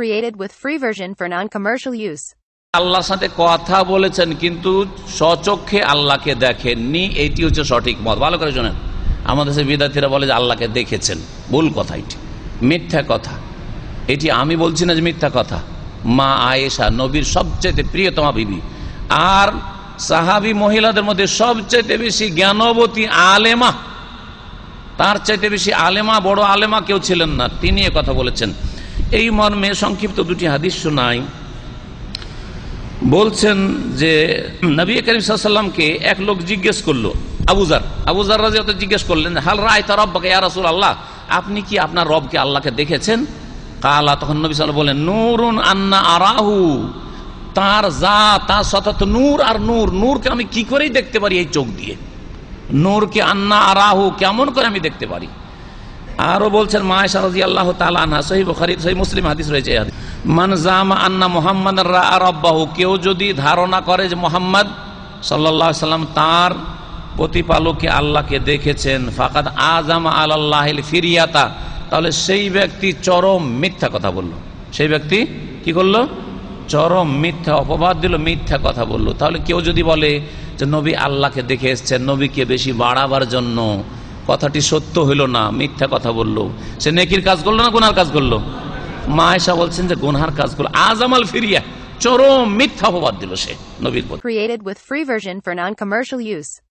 Created with free version for non-commercial use. আল্লাহর সাথে কথা বলেছেন, কিন্তু স্বচক্ষে আল্লাহকে দেখেননি। এইটি হচ্ছে সঠিক মত। ভালো করে শোনেন। আমাদের সে বিদ্যার্থীরা বলে যে আল্লাহকে দেখেছেন। ভুল কথা এটি। মিথ্যা কথা। এটি আমি বলছি না যে মিথ্যা কথা। মা আয়েশা নবীর সবচেয়ে প্রিয়তমা বিবি। আর সাহাবি মহিলাদের মধ্যে সবচেয়ে বেশি জ্ঞানবতী আলেমা। তার চাইতে বেশি আলেমা, বড় আলেমা কেউ ছিলেন না। তিনি কথা বলেছেন। এই মর্মে সংক্ষিপ্ত দুটি হাদিস শোনাই। বলছেন যে নবী করিম সাল্লামকে এক লোক জিজ্ঞেস করল আবুজার আবুজার রাজি জিজ্ঞেস করলেন, হাল রায় তার রব্বাকে ইয়া রাসূল আল্লাহ আপনি কি আপনার রবকে আল্লাহকে দেখেছেন? কালা, তখন নবী সাল্লাম বলেন, নূরুন আন্না আরাহু। তার যা তার সতত নূর আর নূর, নূরকে আমি কি করেই দেখতে পারি এই চোখ দিয়ে? নূরকে আন্না আরাহু, কেমন করে আমি দেখতে পারি? আরও বলছেন মায়েশা রাজি আল্লাহ তালা সহি বখারি সহি মুসলিম হাদিস রয়েছে এই হাদিস। মান জামা আন্না মোহাম্মদ রাব্বাহু, কেউ যদি ধারণা করে যে মোহাম্মদ সাল্লাহ সাল্লাম তার প্রতিপালকে আল্লাহকে দেখেছেন, ফাকাদ আজামা আল্লাহ ফিরিয়াতা, তাহলে সেই ব্যক্তি চরম মিথ্যা কথা বলল। সেই ব্যক্তি কি করল? চরম মিথ্যা অপবাদ দিল, মিথ্যা কথা বলল। তাহলে কেউ যদি বলে যে নবী আল্লাহকে দেখে এসছেন, নবীকে বেশি বাড়াবার জন্য কথাটি সত্য হইল না, মিথ্যা কথা বলল। সে নেকির কাজ করল না গুনার কাজ করল? মা এসা বলছেন যে গুনহার কাজ করল। আজামাল ফিরিয়া, চরম মিথ্যা অপবাদ দিল সে নবীর Created with free version for non-commercial use.